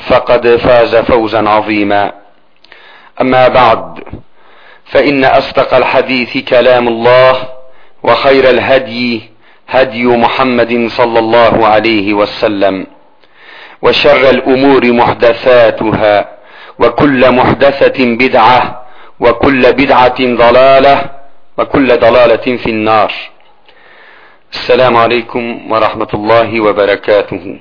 فقد فاز فوزا عظيما. أما بعد فإن أصدق الحديث كلام الله وخير الهدي هدي محمد صلى الله عليه وسلم وشر الأمور محدثاتها وكل محدثة بدعة وكل بدعة ضلالة وكل ضلالة في النار. السلام عليكم ورحمة الله وبركاته.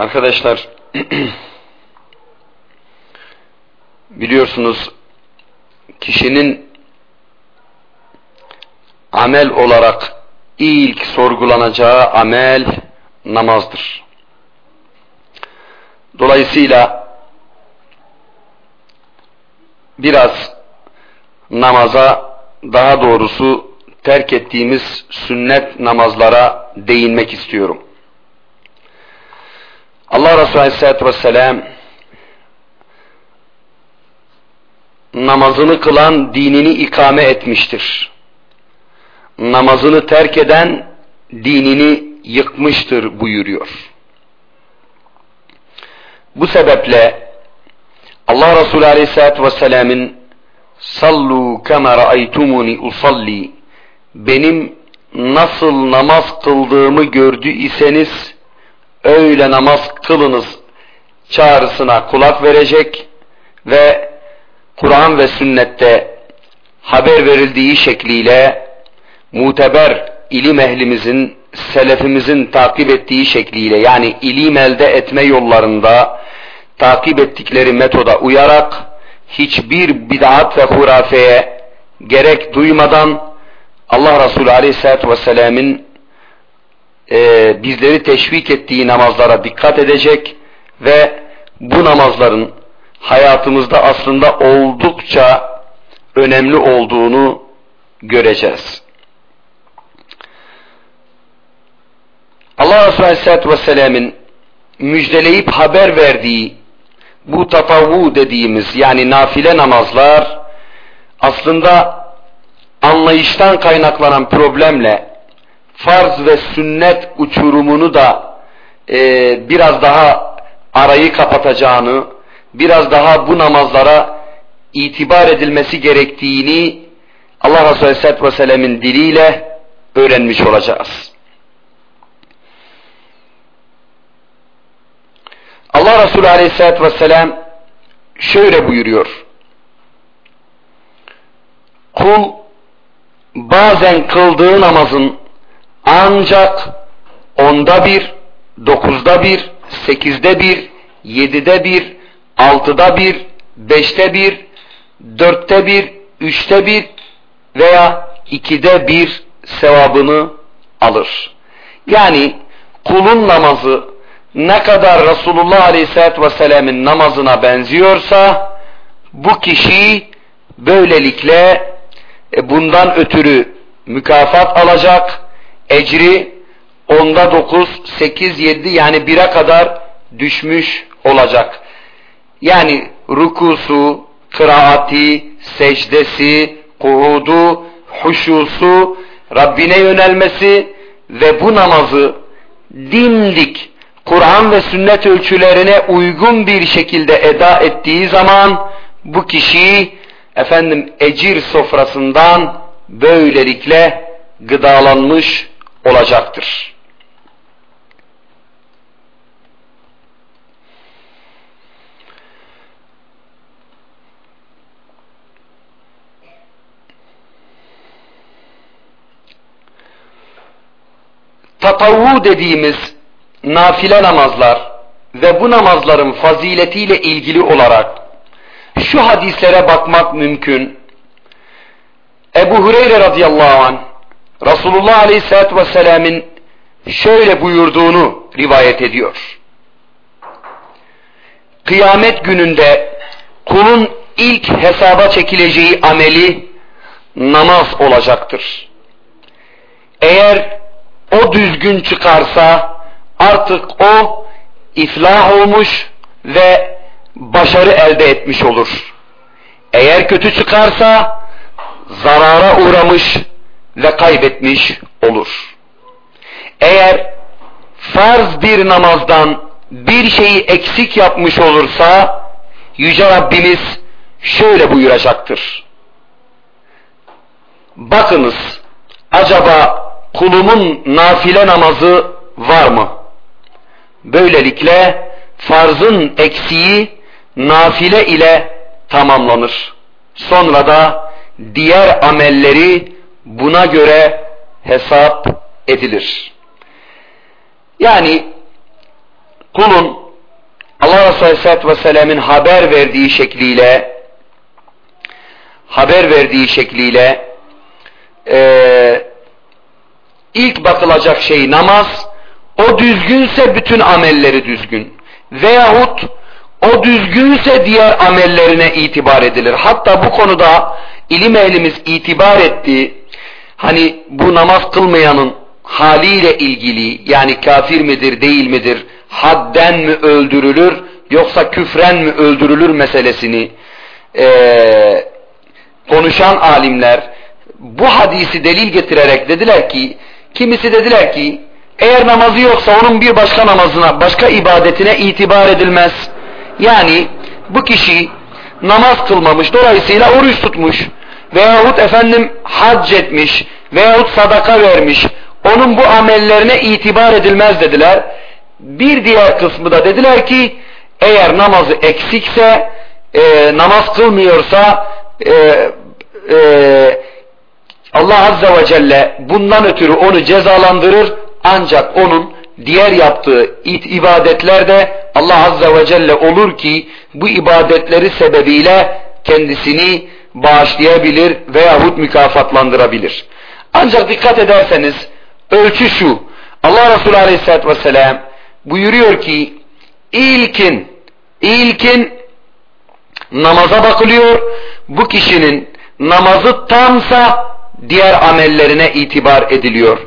Arkadaşlar biliyorsunuz kişinin amel olarak ilk sorgulanacağı amel namazdır. Dolayısıyla biraz namaza daha doğrusu terk ettiğimiz sünnet namazlara değinmek istiyorum. Allah Resulü Aleyhisselatü Vesselam namazını kılan dinini ikame etmiştir. Namazını terk eden dinini yıkmıştır buyuruyor. Bu sebeple Allah Resulü Aleyhisselatü Vesselam'ın sallu kema ra'aytumuni usalli benim nasıl namaz kıldığımı gördü iseniz öyle namaz kılınız çağrısına kulak verecek ve Kur'an ve sünnette haber verildiği şekliyle muteber ilim ehlimizin, selefimizin takip ettiği şekliyle yani ilim elde etme yollarında takip ettikleri metoda uyarak hiçbir bid'at ve hurafeye gerek duymadan Allah Resulü Aleyhisselatü Vesselam'ın e, bizleri teşvik ettiği namazlara dikkat edecek ve bu namazların hayatımızda aslında oldukça önemli olduğunu göreceğiz. Allah Resulü Aleyhisselatü Vesselam'ın müjdeleyip haber verdiği bu tatavu dediğimiz yani nafile namazlar aslında anlayıştan kaynaklanan problemle farz ve sünnet uçurumunu da e, biraz daha arayı kapatacağını, biraz daha bu namazlara itibar edilmesi gerektiğini Allah Resulü Aleyhisselatü Vesselam'ın diliyle öğrenmiş olacağız. Allah Resulü Aleyhisselatü Vesselam şöyle buyuruyor. Kul bazen kıldığı namazın ancak onda bir, dokuzda bir, sekizde bir, yedide bir, altıda bir, beşte bir, dörtte bir, üçte bir veya ikide bir sevabını alır. Yani kulun namazı ne kadar Resulullah Aleyhisselatü Vesselam'ın namazına benziyorsa bu kişi böylelikle bundan ötürü mükafat alacak, ecri onda dokuz, sekiz, yedi yani bire kadar düşmüş olacak. Yani rukusu, kıraati, secdesi, kuudu, huşusu, Rabbine yönelmesi ve bu namazı dimdik Kur'an ve sünnet ölçülerine uygun bir şekilde eda ettiği zaman bu kişi efendim ecir sofrasından böylelikle gıdalanmış olacaktır. Tatavu dediğimiz nafile namazlar ve bu namazların faziletiyle ilgili olarak şu hadislere bakmak mümkün. Ebu Hureyre radıyallahu anh Resulullah aleyhissalatü vesselam'ın şöyle buyurduğunu rivayet ediyor. Kıyamet gününde kulun ilk hesaba çekileceği ameli namaz olacaktır. Eğer o düzgün çıkarsa artık o iflah olmuş ve başarı elde etmiş olur. Eğer kötü çıkarsa zarara uğramış ve kaybetmiş olur. Eğer farz bir namazdan bir şeyi eksik yapmış olursa Yüce Rabbimiz şöyle buyuracaktır. Bakınız acaba kulumun nafile namazı var mı? Böylelikle farzın eksiği nafile ile tamamlanır. Sonra da diğer amelleri buna göre hesap edilir. Yani kulun Allah Resulü Aleyhisselatü Vesselam'ın haber verdiği şekliyle haber verdiği şekliyle e, ilk bakılacak şey namaz o düzgünse bütün amelleri düzgün veyahut o düzgünse diğer amellerine itibar edilir. Hatta bu konuda ilim ehlimiz itibar etti. Hani bu namaz kılmayanın haliyle ilgili yani kafir midir değil midir, hadden mi öldürülür yoksa küfren mi öldürülür meselesini ee, konuşan alimler bu hadisi delil getirerek dediler ki kimisi dediler ki eğer namazı yoksa onun bir başka namazına, başka ibadetine itibar edilmez. Yani bu kişi namaz kılmamış, dolayısıyla oruç tutmuş veyahut efendim hac etmiş veyahut sadaka vermiş, onun bu amellerine itibar edilmez dediler. Bir diğer kısmı da dediler ki eğer namazı eksikse, e, namaz kılmıyorsa e, e, Allah Azze ve Celle bundan ötürü onu cezalandırır ancak onun diğer yaptığı ibadetler de Allah Azze ve Celle olur ki bu ibadetleri sebebiyle kendisini bağışlayabilir veyahut mükafatlandırabilir. Ancak dikkat ederseniz ölçü şu. Allah Resulü Aleyhisselatü Vesselam buyuruyor ki ilkin ilkin namaza bakılıyor. Bu kişinin namazı tamsa diğer amellerine itibar ediliyor.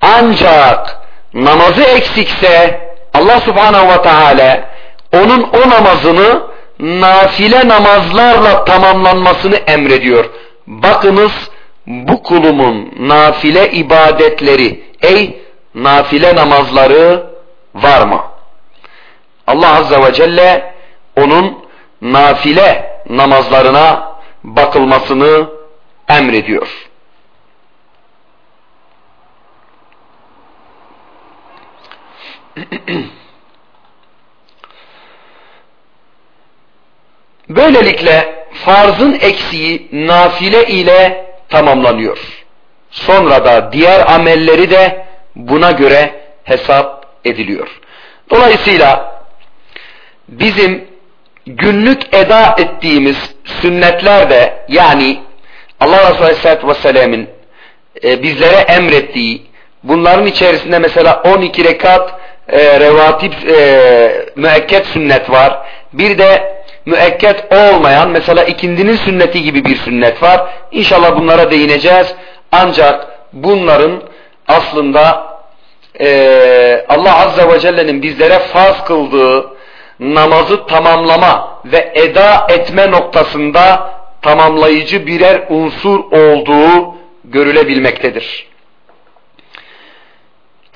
Ancak namazı eksikse Allah subhanahu ve teala onun o namazını nafile namazlarla tamamlanmasını emrediyor. Bakınız bu kulumun nafile ibadetleri ey nafile namazları var mı? Allah azze ve celle onun nafile namazlarına bakılmasını emrediyor. Böylelikle farzın eksiği nafile ile tamamlanıyor. Sonra da diğer amelleri de buna göre hesap ediliyor. Dolayısıyla bizim günlük eda ettiğimiz sünnetler de yani Allah Resulü Aleyhisselatü Vesselam'ın e, bizlere emrettiği bunların içerisinde mesela 12 rekat e, revatip e, müekket sünnet var. Bir de müekket olmayan mesela ikindinin sünneti gibi bir sünnet var. İnşallah bunlara değineceğiz. Ancak bunların aslında e, Allah Azze ve Celle'nin bizlere farz kıldığı namazı tamamlama ve eda etme noktasında tamamlayıcı birer unsur olduğu görülebilmektedir.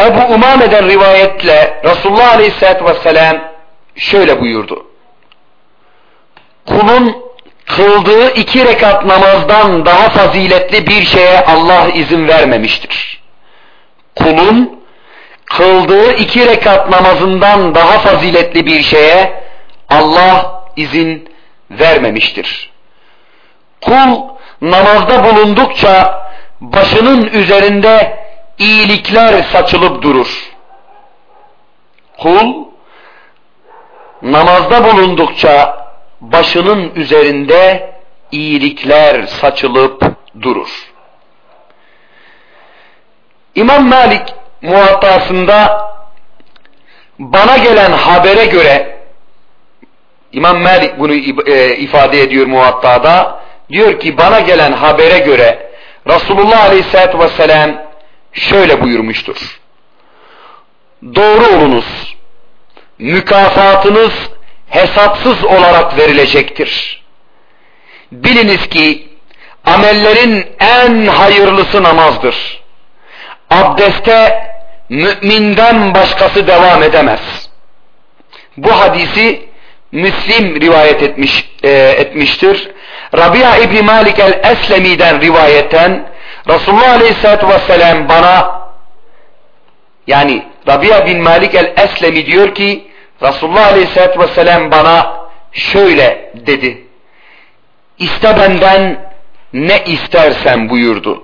Ebu Umame'den rivayetle Resulullah Aleyhisselatü Vesselam şöyle buyurdu. Kulun kıldığı iki rekat namazdan daha faziletli bir şeye Allah izin vermemiştir. Kulun kıldığı iki rekat namazından daha faziletli bir şeye Allah izin vermemiştir. Kul namazda bulundukça başının üzerinde iyilikler saçılıp durur. Kul namazda bulundukça başının üzerinde iyilikler saçılıp durur. İmam Malik muhattasında bana gelen habere göre İmam Malik bunu e, ifade ediyor muhattada diyor ki bana gelen habere göre Resulullah Aleyhisselatü Vesselam şöyle buyurmuştur. Doğru olunuz. Mükafatınız hesapsız olarak verilecektir. Biliniz ki amellerin en hayırlısı namazdır. Abdeste müminden başkası devam edemez. Bu hadisi Müslim rivayet etmiş e, etmiştir. Rabia İbni Malik el-Eslemi'den rivayetten Resulullah Aleyhisselatü Vesselam bana yani Rabia bin Malik el-Eslemi diyor ki Resulullah Aleyhisselatü Vesselam bana şöyle dedi. İste benden ne istersen buyurdu.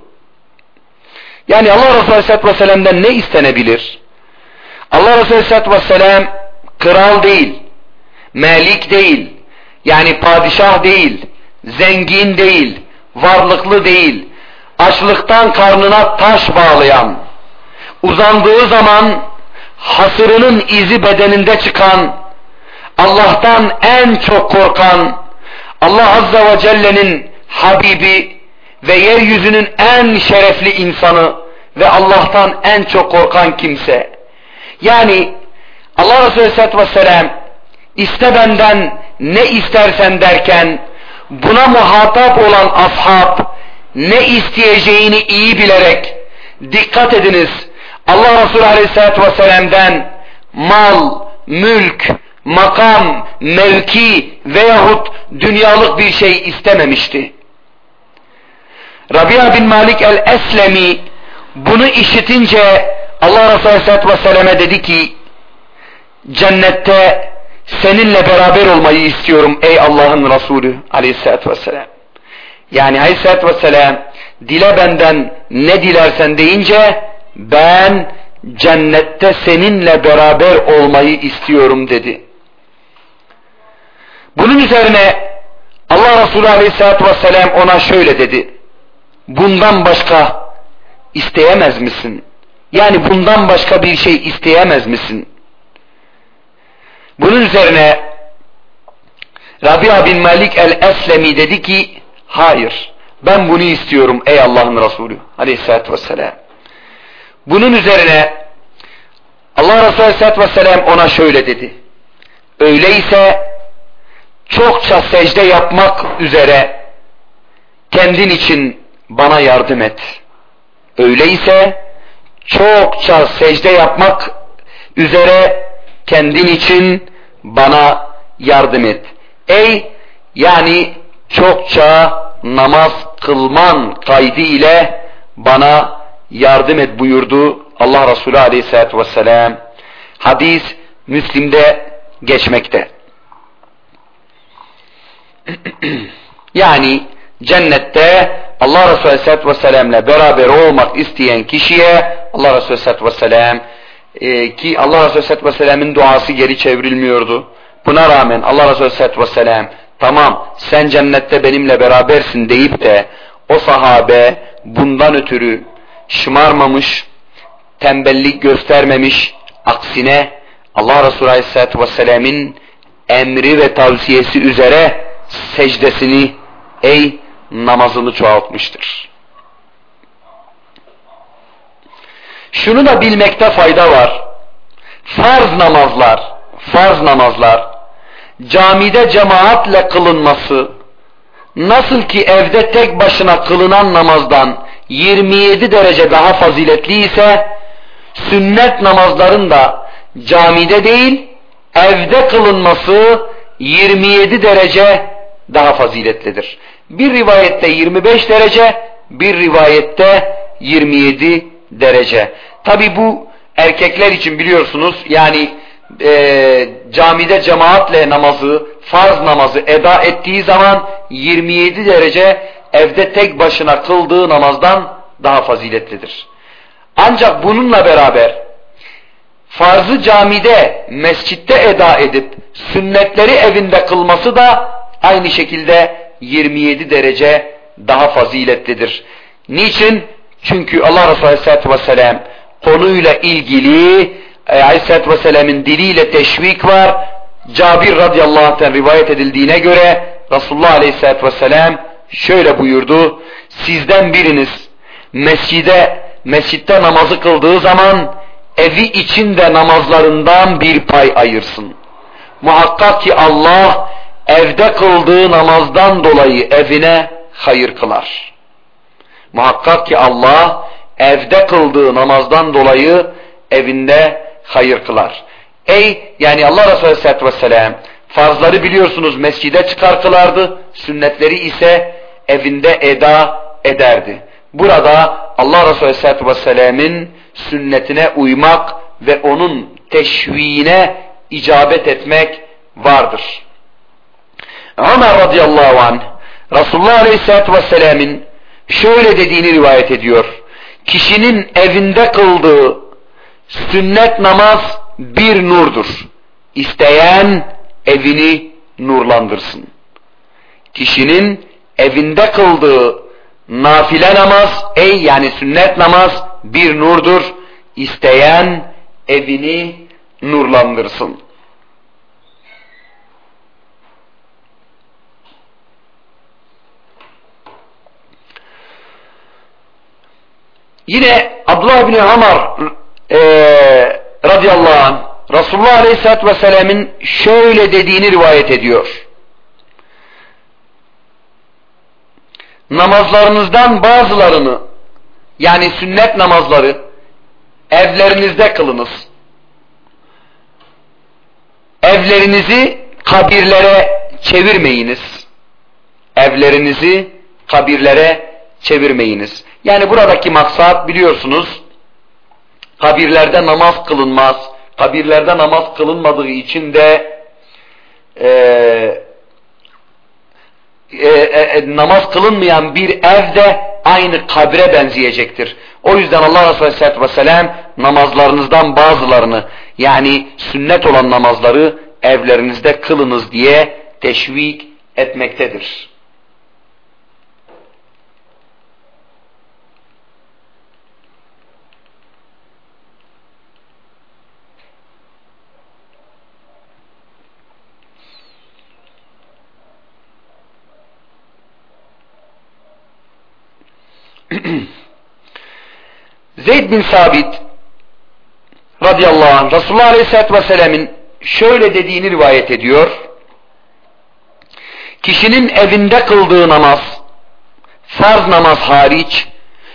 Yani Allah Resulü Aleyhisselatü Vesselam'dan ne istenebilir? Allah Resulü Aleyhisselatü Vesselam kral değil, melik değil, yani padişah değil, zengin değil, varlıklı değil, açlıktan karnına taş bağlayan, uzandığı zaman hasırının izi bedeninde çıkan, Allah'tan en çok korkan, Allah Azza ve Celle'nin Habibi ve yeryüzünün en şerefli insanı ve Allah'tan en çok korkan kimse. Yani Allah Resulü Aleyhisselatü Vesselam iste benden ne istersen derken buna muhatap olan ashab ne isteyeceğini iyi bilerek dikkat ediniz Allah Resulü Aleyhisselatü Vesselam'dan mal, mülk, makam, mevki veyahut dünyalık bir şey istememişti. Rabia bin Malik el-Eslemi bunu işitince Allah Resulü Aleyhisselatü Vesselam'a dedi ki cennette seninle beraber olmayı istiyorum ey Allah'ın Resulü Aleyhisselatü Vesselam. Yani Aleyhisselatü Vesselam dile benden ne dilersen deyince ben cennette seninle beraber olmayı istiyorum dedi. Bunun üzerine Allah Resulü Aleyhisselatü Vesselam ona şöyle dedi. Bundan başka isteyemez misin? Yani bundan başka bir şey isteyemez misin? Bunun üzerine Rabia bin Malik el-Eslemi dedi ki hayır ben bunu istiyorum ey Allah'ın Resulü aleyhissalatü vesselam. Bunun üzerine Allah Resulü aleyhissalatü vesselam ona şöyle dedi. Öyleyse çokça secde yapmak üzere kendin için bana yardım et. Öyleyse çokça secde yapmak üzere kendin için bana yardım et. Ey yani çokça namaz kılman kaydı ile bana yardım et buyurdu Allah Resulü Aleyhisselatü Vesselam. Hadis Müslim'de geçmekte. yani cennette Allah Resulü Aleyhisselatü Vesselam'la beraber olmak isteyen kişiye Allah Resulü Aleyhisselatü Vesselam e, ki Allah Resulü Aleyhisselatü Vesselam'ın duası geri çevrilmiyordu. Buna rağmen Allah Resulü Aleyhisselatü Vesselam tamam sen cennette benimle berabersin deyip de o sahabe bundan ötürü şımarmamış, tembellik göstermemiş, aksine Allah Resulü Aleyhisselatü Vesselam'ın emri ve tavsiyesi üzere secdesini ey namazını çoğaltmıştır. Şunu da bilmekte fayda var. Farz namazlar, farz namazlar camide cemaatle kılınması nasıl ki evde tek başına kılınan namazdan 27 derece daha faziletli ise sünnet namazların da camide değil evde kılınması 27 derece daha faziletlidir. Bir rivayette 25 derece, bir rivayette 27 derece. Tabi bu erkekler için biliyorsunuz yani e, camide cemaatle namazı, farz namazı eda ettiği zaman 27 derece evde tek başına kıldığı namazdan daha faziletlidir. Ancak bununla beraber farzı camide, mescitte eda edip sünnetleri evinde kılması da aynı şekilde 27 derece daha faziletlidir. Niçin? Çünkü Allah Resulü Aleyhisselatü Vesselam konuyla ilgili e, Aleyhisselatü Vesselam'ın diliyle teşvik var. Cabir radıyallahu anh'ten rivayet edildiğine göre Resulullah Aleyhisselatü Vesselam şöyle buyurdu. Sizden biriniz mescide, mescitte namazı kıldığı zaman evi içinde namazlarından bir pay ayırsın. Muhakkak ki Allah evde kıldığı namazdan dolayı evine hayır kılar. Muhakkak ki Allah evde kıldığı namazdan dolayı evinde hayır kılar. Ey yani Allah Resulü Aleyhisselatü Vesselam farzları biliyorsunuz mescide çıkar kılardı, sünnetleri ise evinde eda ederdi. Burada Allah Resulü Aleyhisselatü Vesselam'ın sünnetine uymak ve onun teşviğine icabet etmek vardır. Ömer radıyallahu anh Resulullah Aleyhisselatü Vesselam'ın şöyle dediğini rivayet ediyor. Kişinin evinde kıldığı sünnet namaz bir nurdur. İsteyen evini nurlandırsın. Kişinin evinde kıldığı nafile namaz, ey yani sünnet namaz bir nurdur. İsteyen evini nurlandırsın. Yine Abdullah bin Amar e, radıyallahu anh Resulullah aleyhissalatü vesselam'ın şöyle dediğini rivayet ediyor. Namazlarınızdan bazılarını yani sünnet namazları evlerinizde kılınız. Evlerinizi kabirlere çevirmeyiniz. Evlerinizi kabirlere çevirmeyiniz. Yani buradaki maksat biliyorsunuz kabirlerde namaz kılınmaz. Kabirlerde namaz kılınmadığı için de e, e, e, namaz kılınmayan bir evde aynı kabre benzeyecektir. O yüzden Allah Resulü Aleyhisselatü Vesselam namazlarınızdan bazılarını yani sünnet olan namazları evlerinizde kılınız diye teşvik etmektedir. Zeyd bin Sabit radıyallahu anh Resulullah aleyhissalatü vesselam'ın şöyle dediğini rivayet ediyor. Kişinin evinde kıldığı namaz, farz namaz hariç,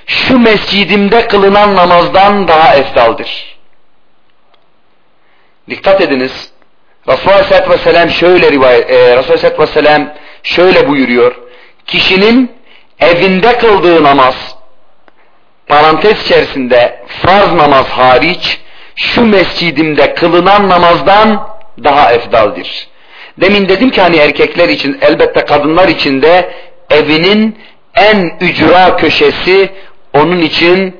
şu mescidimde kılınan namazdan daha eftaldir. Dikkat ediniz. Resulullah Aleyhisselatü Vesselam şöyle rivayet, e, Resulullah Aleyhisselatü Vesselam şöyle buyuruyor. Kişinin evinde kıldığı namaz, parantez içerisinde farz namaz hariç şu mescidimde kılınan namazdan daha efdaldir. Demin dedim ki hani erkekler için elbette kadınlar için de evinin en ücra köşesi onun için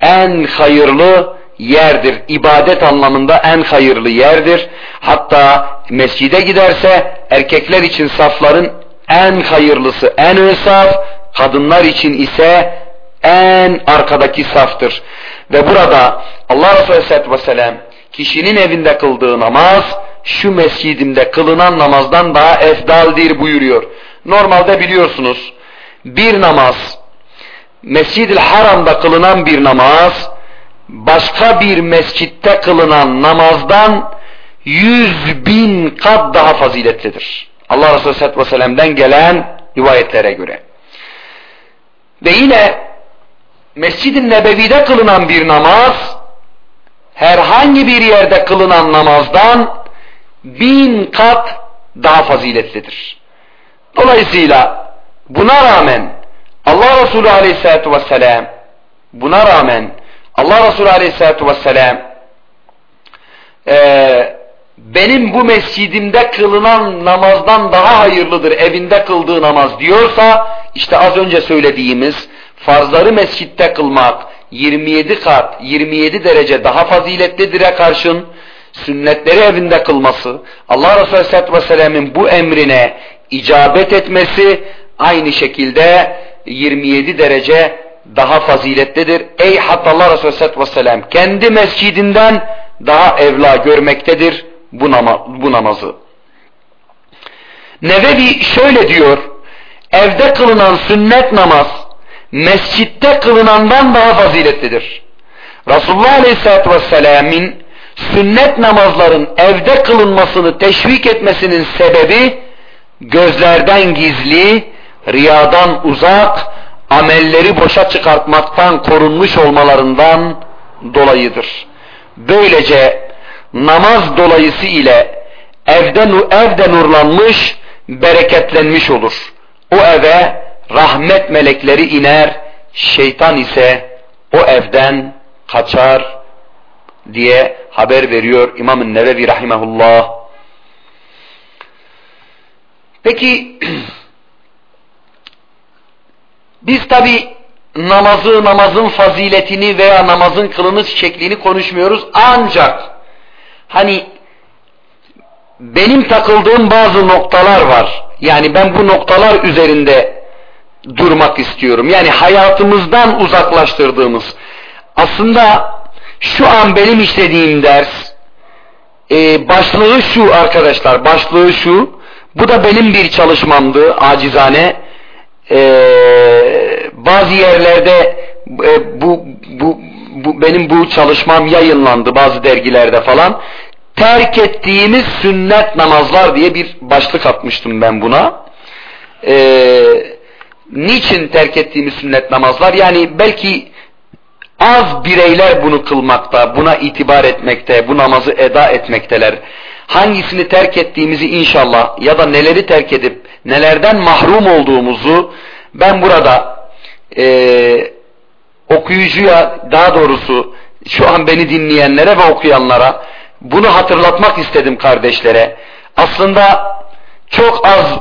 en hayırlı yerdir. İbadet anlamında en hayırlı yerdir. Hatta mescide giderse erkekler için safların en hayırlısı, en ön saf, kadınlar için ise en arkadaki saftır. Ve burada Allah Resulü Aleyhisselatü Vesselam kişinin evinde kıldığı namaz şu mescidimde kılınan namazdan daha efdaldir buyuruyor. Normalde biliyorsunuz bir namaz Mescid-i Haram'da kılınan bir namaz başka bir mescitte kılınan namazdan yüz bin kat daha faziletlidir. Allah Resulü Aleyhisselatü Vesselam'dan gelen rivayetlere göre. Ve yine Mescid-i Nebevi'de kılınan bir namaz herhangi bir yerde kılınan namazdan bin kat daha faziletlidir. Dolayısıyla buna rağmen Allah Resulü Aleyhisselatü Vesselam buna rağmen Allah Resulü Aleyhisselatü Vesselam e, benim bu mescidimde kılınan namazdan daha hayırlıdır evinde kıldığı namaz diyorsa işte az önce söylediğimiz farzları mescitte kılmak 27 kat 27 derece daha faziletlidir'e karşın sünnetleri evinde kılması Allah Resulü Aleyhisselatü Vesselam'ın bu emrine icabet etmesi aynı şekilde 27 derece daha faziletlidir. Ey hatta Allah Resulü Aleyhisselatü Vesselam kendi mescidinden daha evla görmektedir bu, nama, bu namazı. Nevevi şöyle diyor, evde kılınan sünnet namaz, mescitte kılınandan daha faziletlidir. Resulullah Aleyhisselatü Vesselam'ın sünnet namazların evde kılınmasını teşvik etmesinin sebebi, gözlerden gizli, riyadan uzak, amelleri boşa çıkartmaktan korunmuş olmalarından dolayıdır. Böylece namaz dolayısı ile evde, evde nurlanmış, bereketlenmiş olur. O eve rahmet melekleri iner, şeytan ise o evden kaçar diye haber veriyor İmam-ı Nevevi Rahimahullah. Peki biz tabi namazı, namazın faziletini veya namazın kılınış şeklini konuşmuyoruz. Ancak hani benim takıldığım bazı noktalar var. Yani ben bu noktalar üzerinde durmak istiyorum. Yani hayatımızdan uzaklaştırdığımız. Aslında şu an benim işlediğim ders e, başlığı şu arkadaşlar. Başlığı şu. Bu da benim bir çalışmamdı acizane. Ee, bazı yerlerde e, bu, bu, bu benim bu çalışmam yayınlandı bazı dergilerde falan. Terk ettiğimiz sünnet namazlar diye bir başlık atmıştım ben buna. Ee, niçin terk ettiğimiz sünnet namazlar? Yani belki az bireyler bunu kılmakta, buna itibar etmekte, bu namazı eda etmekteler. Hangisini terk ettiğimizi inşallah ya da neleri terk edip nelerden mahrum olduğumuzu ben burada e, okuyucuya daha doğrusu şu an beni dinleyenlere ve okuyanlara bunu hatırlatmak istedim kardeşlere. Aslında çok az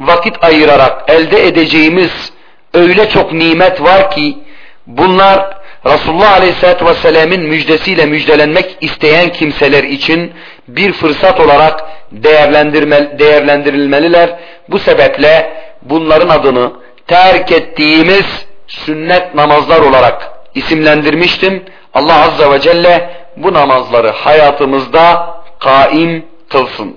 vakit ayırarak elde edeceğimiz öyle çok nimet var ki bunlar Resulullah Aleyhisselatü Vesselam'ın müjdesiyle müjdelenmek isteyen kimseler için bir fırsat olarak değerlendirilmeliler. Bu sebeple bunların adını terk ettiğimiz sünnet namazlar olarak isimlendirmiştim. Allah Azze ve Celle bu namazları hayatımızda kaim kılsın.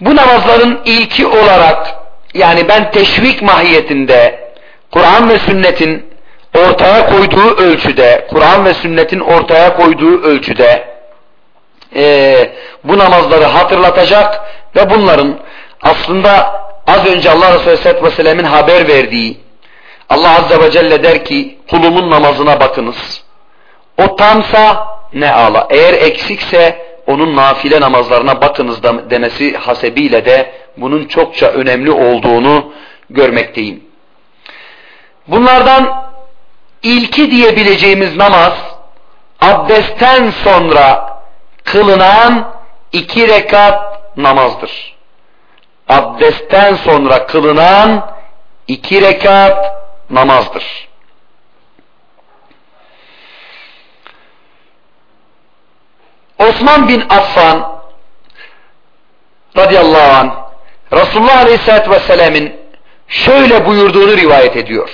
Bu namazların ilki olarak yani ben teşvik mahiyetinde Kur'an ve sünnetin ortaya koyduğu ölçüde, Kur'an ve sünnetin ortaya koyduğu ölçüde e, bu namazları hatırlatacak ve bunların aslında az önce Allah Resulü Aleyhisselatü haber verdiği Allah Azze ve Celle der ki kulumun namazına bakınız. O tamsa ne ala. Eğer eksikse onun nafile namazlarına bakınız demesi hasebiyle de bunun çokça önemli olduğunu görmekteyim. Bunlardan ilki diyebileceğimiz namaz abdestten sonra kılınan iki rekat namazdır. Abdestten sonra kılınan iki rekat namazdır. Osman bin Affan radıyallahu anh Resulullah aleyhissalatü vesselam'ın şöyle buyurduğunu rivayet ediyor.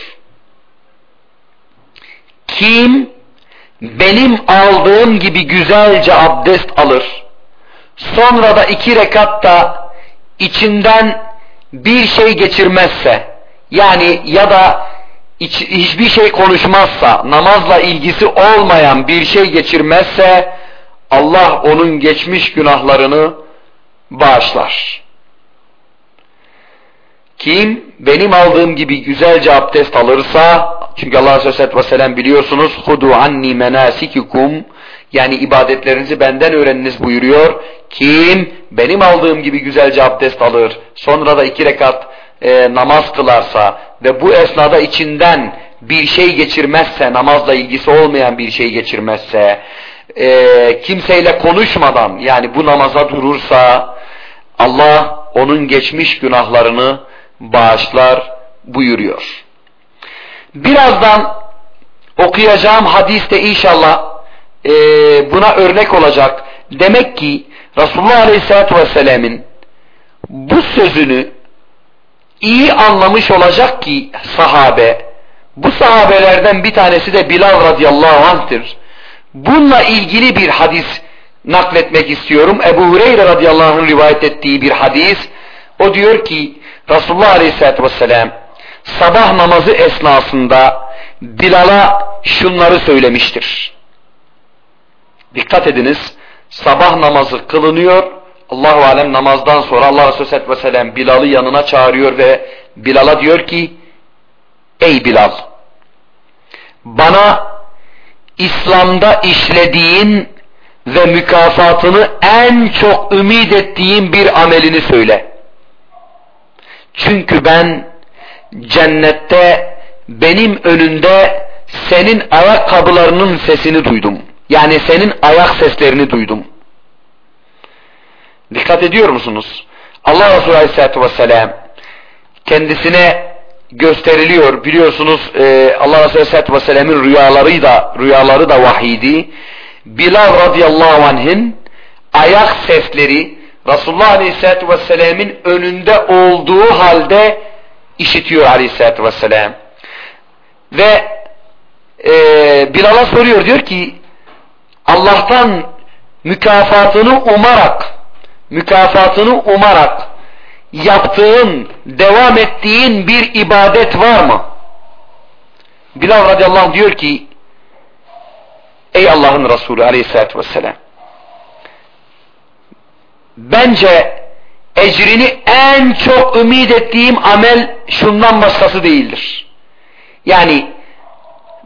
Kim benim aldığım gibi güzelce abdest alır, sonra da iki rekatta içinden bir şey geçirmezse, yani ya da hiç, hiçbir şey konuşmazsa, namazla ilgisi olmayan bir şey geçirmezse, Allah onun geçmiş günahlarını bağışlar. Kim benim aldığım gibi güzelce abdest alırsa çünkü Allah Aleyhisselatü Vesselam biliyorsunuz hudu anni menasikikum yani ibadetlerinizi benden öğreniniz buyuruyor. Kim benim aldığım gibi güzelce abdest alır, sonra da iki rekat e, namaz kılarsa ve bu esnada içinden bir şey geçirmezse, namazla ilgisi olmayan bir şey geçirmezse, e, kimseyle konuşmadan yani bu namaza durursa Allah onun geçmiş günahlarını bağışlar buyuruyor. Birazdan okuyacağım hadiste inşallah e, buna örnek olacak. Demek ki Resulullah Aleyhisselatü Vesselam'ın bu sözünü iyi anlamış olacak ki sahabe, bu sahabelerden bir tanesi de Bilal radıyallahu anh'tır. Bununla ilgili bir hadis nakletmek istiyorum. Ebu Hureyre radıyallahu anh rivayet ettiği bir hadis. O diyor ki Resulullah aleyhissalatü vesselam sabah namazı esnasında Bilal'a şunları söylemiştir. Dikkat ediniz. Sabah namazı kılınıyor. Allahu alem namazdan sonra Allah Resulü Aleyhisselatü Vesselam Bilal'ı yanına çağırıyor ve Bilal'a diyor ki Ey Bilal bana İslam'da işlediğin ve mükafatını en çok ümit ettiğin bir amelini söyle. Çünkü ben cennette benim önünde senin ayakkabılarının sesini duydum. Yani senin ayak seslerini duydum. Dikkat ediyor musunuz? Allah Resulü Aleyhisselatü Vesselam kendisine gösteriliyor. Biliyorsunuz e, Allah Resulü Aleyhisselatü Vesselam'ın rüyaları da, rüyaları da vahiydi. Bilal radıyallahu anh'in ayak sesleri Resulullah Aleyhisselatü Vesselam'ın önünde olduğu halde işitiyor Aleyhisselatü Vesselam. Ve e, Bilal'a soruyor diyor ki Allah'tan mükafatını umarak mükafatını umarak yaptığın, devam ettiğin bir ibadet var mı? Bilal radıyallahu anh diyor ki Ey Allah'ın Resulü aleyhissalatü vesselam bence ecrini en çok ümit ettiğim amel şundan başkası değildir. Yani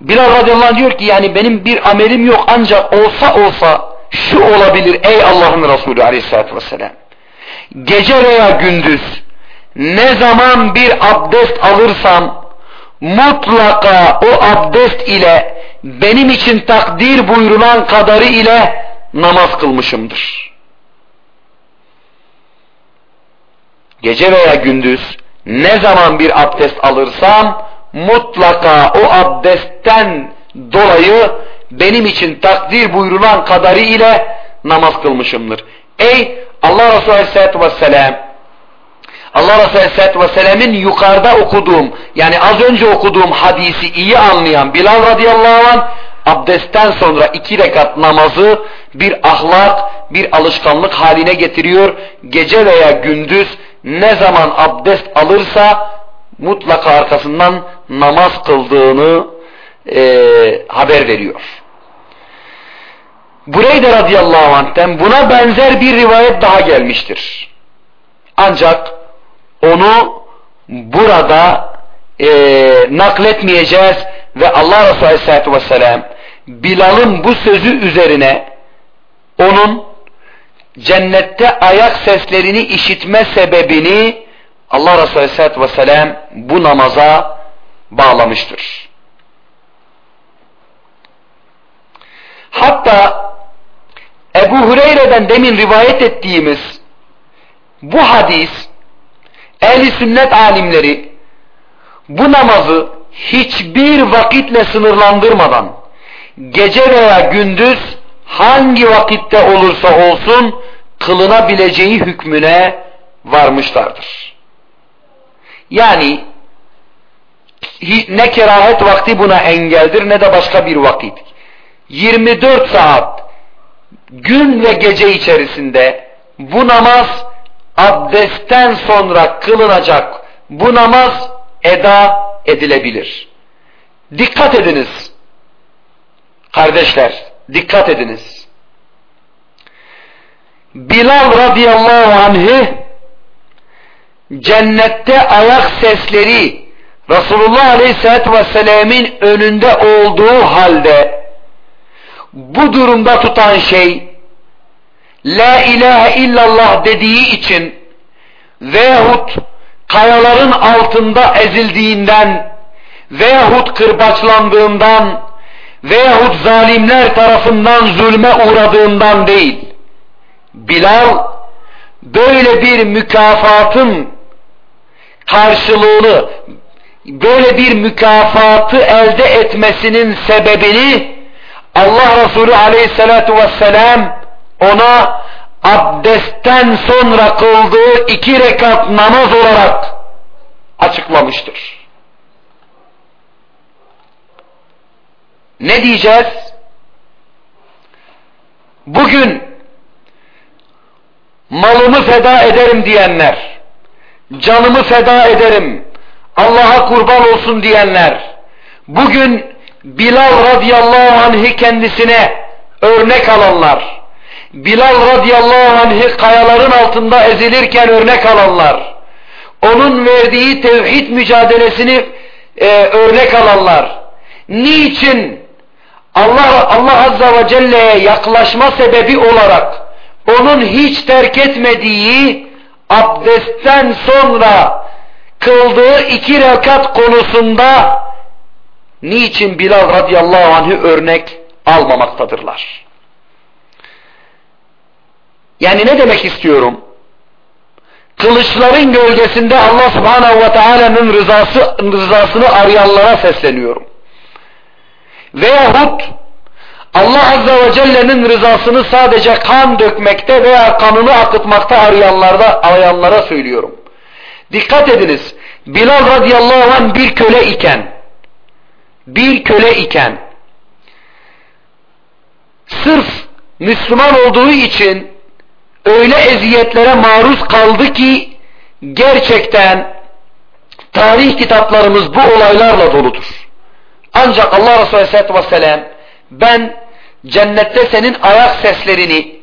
Bilal radıyallahu anh diyor ki yani benim bir amelim yok ancak olsa olsa şu olabilir ey Allah'ın Resulü aleyhissalatü vesselam. Gece veya gündüz ne zaman bir abdest alırsam mutlaka o abdest ile benim için takdir buyurulan kadarı ile namaz kılmışımdır. Gece veya gündüz ne zaman bir abdest alırsam mutlaka o abdestten dolayı benim için takdir buyurulan kadarı ile namaz kılmışımdır. Ey Allah Resulü Aleyhisselatü Vesselam Allah Resulü Aleyhisselatü Vesselam'ın yukarıda okuduğum yani az önce okuduğum hadisi iyi anlayan Bilal radıyallahu anh abdestten sonra iki rekat namazı bir ahlak, bir alışkanlık haline getiriyor. Gece veya gündüz ne zaman abdest alırsa mutlaka arkasından namaz kıldığını e, haber veriyor. Bureyde radıyallahu anh'ten buna benzer bir rivayet daha gelmiştir. Ancak onu burada e, nakletmeyeceğiz ve Allah Resulü aleyhissalatü vesselam Bilal'ın bu sözü üzerine onun cennette ayak seslerini işitme sebebini Allah Resulü aleyhissalatü vesselam bu namaza bağlamıştır. Hatta Ebu Hureyre'den demin rivayet ettiğimiz bu hadis ehli sünnet alimleri bu namazı hiçbir vakitle sınırlandırmadan gece veya gündüz hangi vakitte olursa olsun kılınabileceği hükmüne varmışlardır. Yani ne kerahet vakti buna engeldir ne de başka bir vakit. 24 saat gün ve gece içerisinde bu namaz abdestten sonra kılınacak bu namaz eda edilebilir. Dikkat ediniz. Kardeşler, dikkat ediniz. Bilal radıyallahu anh'ı cennette ayak sesleri Resulullah Aleyhisselatü Vesselam'ın önünde olduğu halde bu durumda tutan şey La ilahe illallah dediği için veyahut kayaların altında ezildiğinden veyahut kırbaçlandığından veyahut zalimler tarafından zulme uğradığından değil. Bilal böyle bir mükafatın karşılığını böyle bir mükafatı elde etmesinin sebebini Allah Resulü aleyhissalatu vesselam ona abdestten sonra kıldığı iki rekat namaz olarak açıklamıştır. Ne diyeceğiz? Bugün malımı feda ederim diyenler, canımı feda ederim, Allah'a kurban olsun diyenler, bugün Bilal radıyallahu anh'i kendisine örnek alanlar, Bilal radıyallahu anh'i kayaların altında ezilirken örnek alanlar, onun verdiği tevhid mücadelesini e, örnek alanlar, niçin Allah Allah azza ve celle'ye yaklaşma sebebi olarak onun hiç terk etmediği abdestten sonra kıldığı iki rekat konusunda niçin Bilal radıyallahu anh'ı örnek almamaktadırlar? Yani ne demek istiyorum? Kılıçların gölgesinde Allah subhanahu ve teala'nın rızası, rızasını arayanlara sesleniyorum. Veyahut Allah Azze ve Celle'nin rızasını sadece kan dökmekte veya kanını akıtmakta arayanlarda, arayanlara söylüyorum. Dikkat ediniz. Bilal radıyallahu anh bir köle iken bir köle iken sırf Müslüman olduğu için öyle eziyetlere maruz kaldı ki gerçekten tarih kitaplarımız bu olaylarla doludur. Ancak Allah Resulü Aleyhisselatü Vesselam ben cennette senin ayak seslerini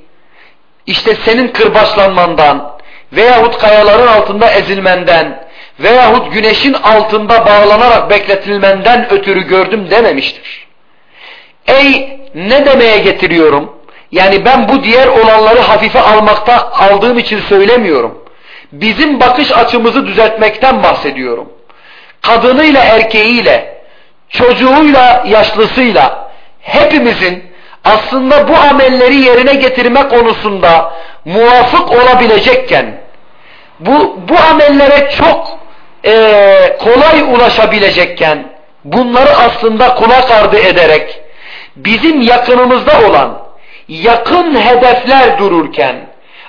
işte senin kırbaçlanmandan veyahut kayaların altında ezilmenden veyahut güneşin altında bağlanarak bekletilmenden ötürü gördüm dememiştir. Ey ne demeye getiriyorum? Yani ben bu diğer olanları hafife almakta aldığım için söylemiyorum. Bizim bakış açımızı düzeltmekten bahsediyorum. Kadınıyla erkeğiyle, çocuğuyla yaşlısıyla hepimizin aslında bu amelleri yerine getirme konusunda muvafık olabilecekken bu, bu amellere çok e, kolay ulaşabilecekken bunları aslında kulak ardı ederek bizim yakınımızda olan yakın hedefler dururken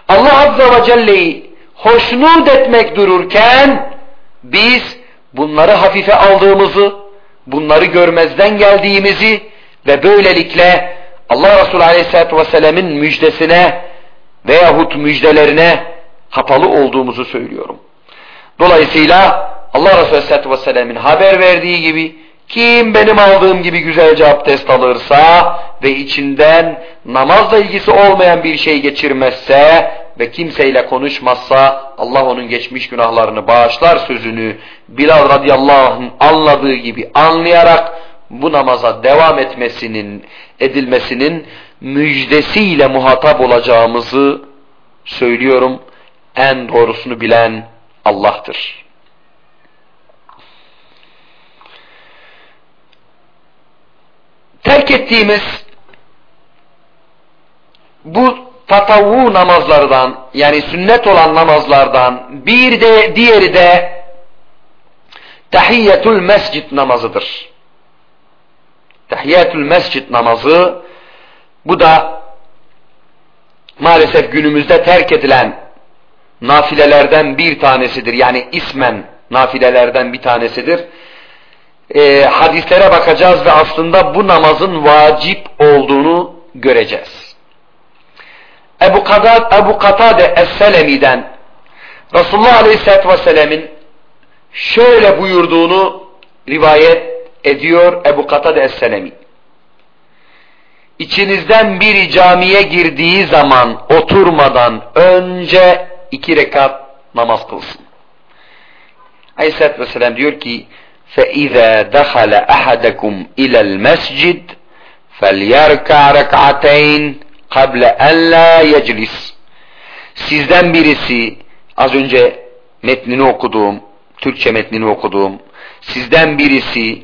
Allah Azze ve Celle'yi hoşnut etmek dururken biz bunları hafife aldığımızı bunları görmezden geldiğimizi ve böylelikle Allah Resulü Aleyhisselatü Vesselam'ın müjdesine veyahut müjdelerine kapalı olduğumuzu söylüyorum. Dolayısıyla Allah Resulü Aleyhisselatü Vesselam'ın haber verdiği gibi kim benim aldığım gibi güzelce abdest alırsa ve içinden namazla ilgisi olmayan bir şey geçirmezse ve kimseyle konuşmazsa Allah onun geçmiş günahlarını bağışlar sözünü Bilal radıyallahu anh'ın anladığı gibi anlayarak bu namaza devam etmesinin edilmesinin müjdesiyle muhatap olacağımızı söylüyorum. En doğrusunu bilen Allah'tır. Terk ettiğimiz bu tatavu namazlardan yani sünnet olan namazlardan bir de diğeri de tahiyyetul mescid namazıdır. Tahiyyetul mescid namazı bu da maalesef günümüzde terk edilen nafilelerden bir tanesidir. Yani ismen nafilelerden bir tanesidir. E, hadislere bakacağız ve aslında bu namazın vacip olduğunu göreceğiz. Ebu, Kadad, Ebu Katade Es-Selemi'den Resulullah Aleyhisselatü Vesselam'ın şöyle buyurduğunu rivayet ediyor Ebu Katade Es-Selemi. İçinizden biri camiye girdiği zaman oturmadan önce iki rekat namaz kılsın. Aleyhisselatü Vesselam diyor ki فإذا دخل أحدكم إلى المسجد فليركع ركعتين قبل أن لا يجلس Sizden birisi az önce metnini okuduğum, Türkçe metnini okuduğum, sizden birisi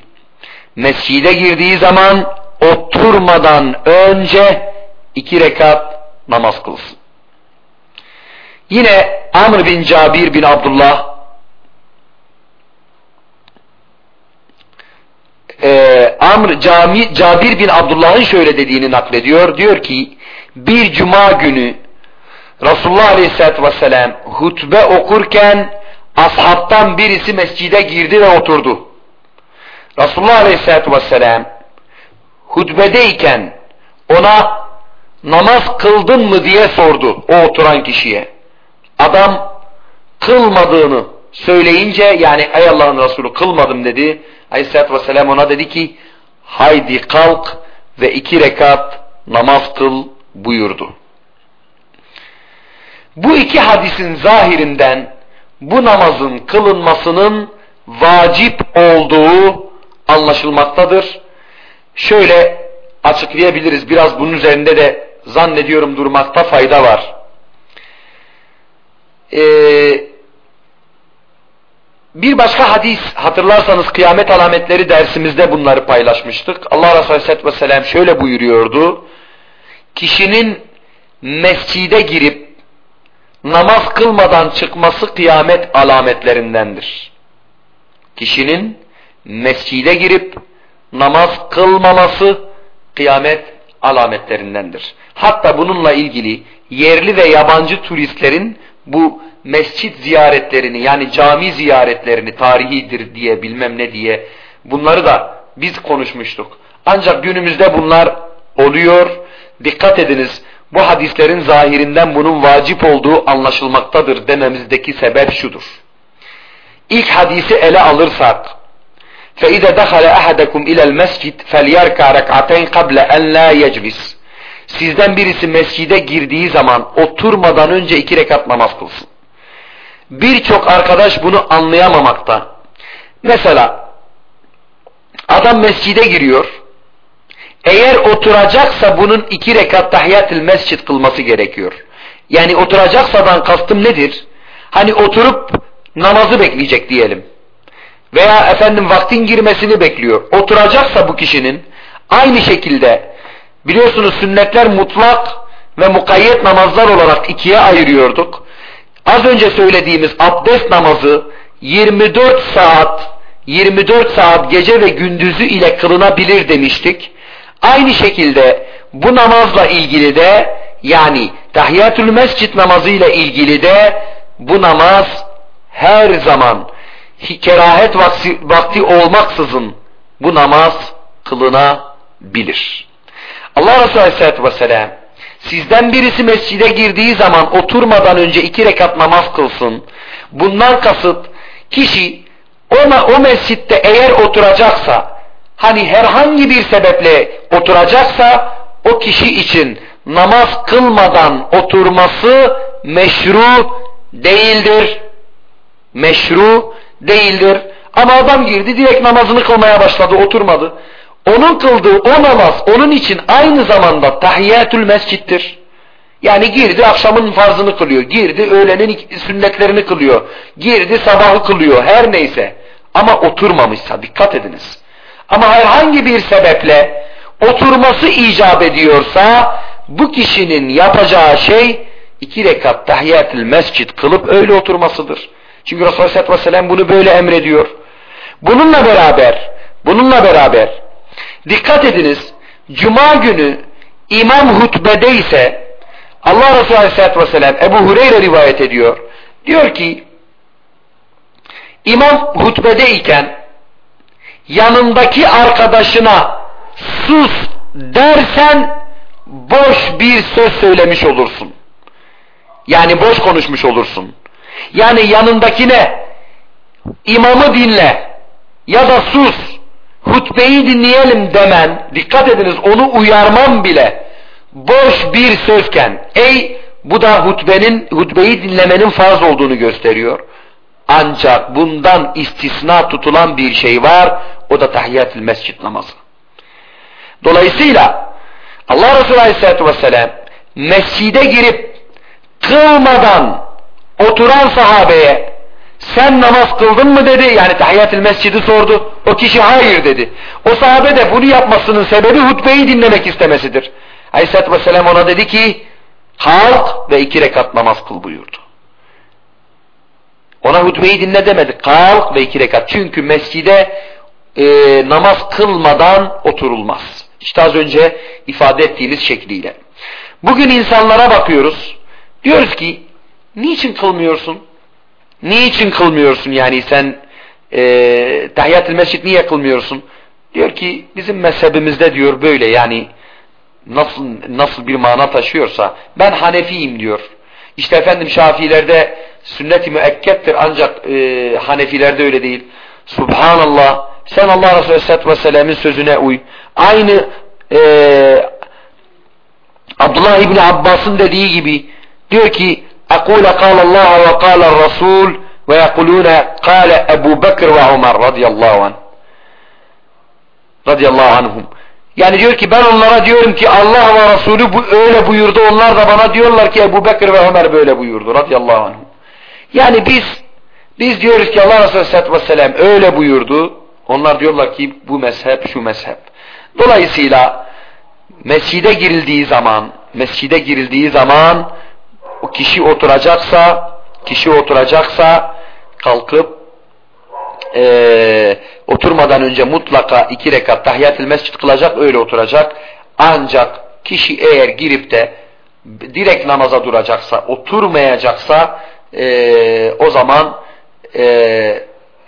mescide girdiği zaman oturmadan önce iki rekat namaz kılsın. Yine Amr bin Cabir bin Abdullah e, Amr Cami, Cabir bin Abdullah'ın şöyle dediğini naklediyor. Diyor ki bir cuma günü Resulullah Aleyhisselatü Vesselam hutbe okurken ashabtan birisi mescide girdi ve oturdu. Resulullah Aleyhisselatü Vesselam hutbedeyken ona namaz kıldın mı diye sordu o oturan kişiye. Adam kılmadığını söyleyince yani ey Allah'ın Resulü kılmadım dedi. Aleyhisselatü Vesselam ona dedi ki haydi kalk ve iki rekat namaz kıl buyurdu. Bu iki hadisin zahirinden bu namazın kılınmasının vacip olduğu anlaşılmaktadır. Şöyle açıklayabiliriz. Biraz bunun üzerinde de zannediyorum durmakta fayda var. Ee, bir başka hadis hatırlarsanız kıyamet alametleri dersimizde bunları paylaşmıştık. Allah Resulü Aleyhisselatü Vesselam şöyle buyuruyordu. Kişinin mescide girip namaz kılmadan çıkması kıyamet alametlerindendir. Kişinin mescide girip namaz kılmaması kıyamet alametlerindendir. Hatta bununla ilgili yerli ve yabancı turistlerin bu mescit ziyaretlerini yani cami ziyaretlerini tarihidir diye bilmem ne diye bunları da biz konuşmuştuk. Ancak günümüzde bunlar oluyor. Dikkat ediniz bu hadislerin zahirinden bunun vacip olduğu anlaşılmaktadır dememizdeki sebep şudur. İlk hadisi ele alırsak فَاِذَا دَخَلَ أَحَدَكُمْ اِلَى الْمَسْجِدِ فَلْيَرْكَ رَكْعَتَيْنْ قَبْلَ اَنْ لَا يَجْلِسِ Sizden birisi mescide girdiği zaman oturmadan önce iki rekat namaz kılsın. Birçok arkadaş bunu anlayamamakta. Mesela adam mescide giriyor. Eğer oturacaksa bunun iki rekat tahiyyatül mescid kılması gerekiyor. Yani oturacaksadan kastım nedir? Hani oturup namazı bekleyecek diyelim. Veya efendim vaktin girmesini bekliyor. Oturacaksa bu kişinin aynı şekilde biliyorsunuz sünnetler mutlak ve mukayyet namazlar olarak ikiye ayırıyorduk. Az önce söylediğimiz abdest namazı 24 saat 24 saat gece ve gündüzü ile kılınabilir demiştik. Aynı şekilde bu namazla ilgili de yani tahiyyatül mescit namazı ile ilgili de bu namaz her zaman kerahet vakti, vakti olmaksızın bu namaz kılınabilir. Allah Resulü Aleyhisselatü Vesselam sizden birisi mescide girdiği zaman oturmadan önce iki rekat namaz kılsın. Bundan kasıt kişi ona, o mescitte eğer oturacaksa hani herhangi bir sebeple oturacaksa o kişi için namaz kılmadan oturması meşru değildir. Meşru değildir. Ama adam girdi direkt namazını kılmaya başladı oturmadı. Onun kıldığı o namaz onun için aynı zamanda tahiyyatül mescittir. Yani girdi akşamın farzını kılıyor. Girdi öğlenin sünnetlerini kılıyor. Girdi sabahı kılıyor her neyse. Ama oturmamışsa dikkat ediniz. Ama herhangi bir sebeple oturması icap ediyorsa bu kişinin yapacağı şey iki rekat tahiyyatül mescid kılıp öyle oturmasıdır. Çünkü Resulullah Aleyhisselatü Vesselam bunu böyle emrediyor. Bununla beraber, bununla beraber dikkat ediniz, Cuma günü imam hutbede ise Allah Resulü Aleyhisselatü Vesselam Ebu Hureyre rivayet ediyor. Diyor ki, imam hutbedeyken yanındaki arkadaşına sus dersen boş bir söz söylemiş olursun. Yani boş konuşmuş olursun. Yani yanındakine imamı dinle ya da sus hutbeyi dinleyelim demen dikkat ediniz onu uyarmam bile boş bir sözken ey bu da hutbenin hutbeyi dinlemenin farz olduğunu gösteriyor. Ancak bundan istisna tutulan bir şey var. O da tahiyyatül mescid namazı. Dolayısıyla Allah Resulü Aleyhisselatü Vesselam mescide girip kılmadan oturan sahabeye sen namaz kıldın mı dedi. Yani tahiyyatül mescidi sordu. O kişi hayır dedi. O sahabe de bunu yapmasının sebebi hutbeyi dinlemek istemesidir. Aleyhisselatü Vesselam ona dedi ki kalk ve iki rekat namaz kıl buyurdu. Ona hutbeyi dinle demedi. Kalk ve iki rekat. Çünkü mescide e, namaz kılmadan oturulmaz. İşte az önce ifade ettiğimiz şekliyle. Bugün insanlara bakıyoruz. Diyoruz ki niçin kılmıyorsun? Niçin kılmıyorsun yani sen e, tahiyyat-ı mescid niye kılmıyorsun? Diyor ki bizim mezhebimizde diyor böyle yani nasıl nasıl bir mana taşıyorsa ben Hanefiyim diyor. İşte efendim Şafilerde sünnet-i müekkettir ancak e, Hanefilerde öyle değil. Subhanallah sen Allah Resulü Aleyhisselatü Vesselam'ın sözüne uy. Aynı e, Abdullah İbni Abbas'ın dediği gibi diyor ki أقول قال الله وقال الرسول ويقولون قال أبو بكر وعمر رضي الله عنه رضي الله عنهم yani diyor ki ben onlara diyorum ki Allah ve Resulü bu, öyle buyurdu. Onlar da bana diyorlar ki Ebu Bekir ve Ömer böyle buyurdu. Radıyallahu anh. Yani biz biz diyoruz ki Allah Resulü Aleyhisselatü Vesselam öyle buyurdu. Onlar diyorlar ki bu mezhep şu mezhep. Dolayısıyla mescide girildiği zaman mescide girildiği zaman o kişi oturacaksa kişi oturacaksa kalkıp e, oturmadan önce mutlaka iki rekat tahiyyat-ül mescid kılacak öyle oturacak. Ancak kişi eğer girip de direkt namaza duracaksa, oturmayacaksa e, o zaman e,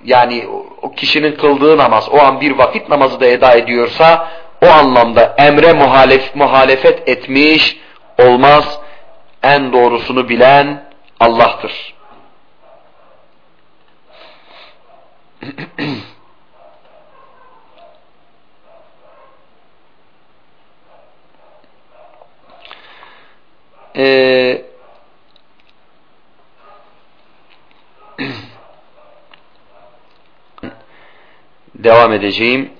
yani o kişinin kıldığı namaz o an bir vakit namazı da eda ediyorsa o anlamda emre muhalef, muhalefet etmiş olmaz. En doğrusunu bilen Allah'tır. ee, devam edeceğim.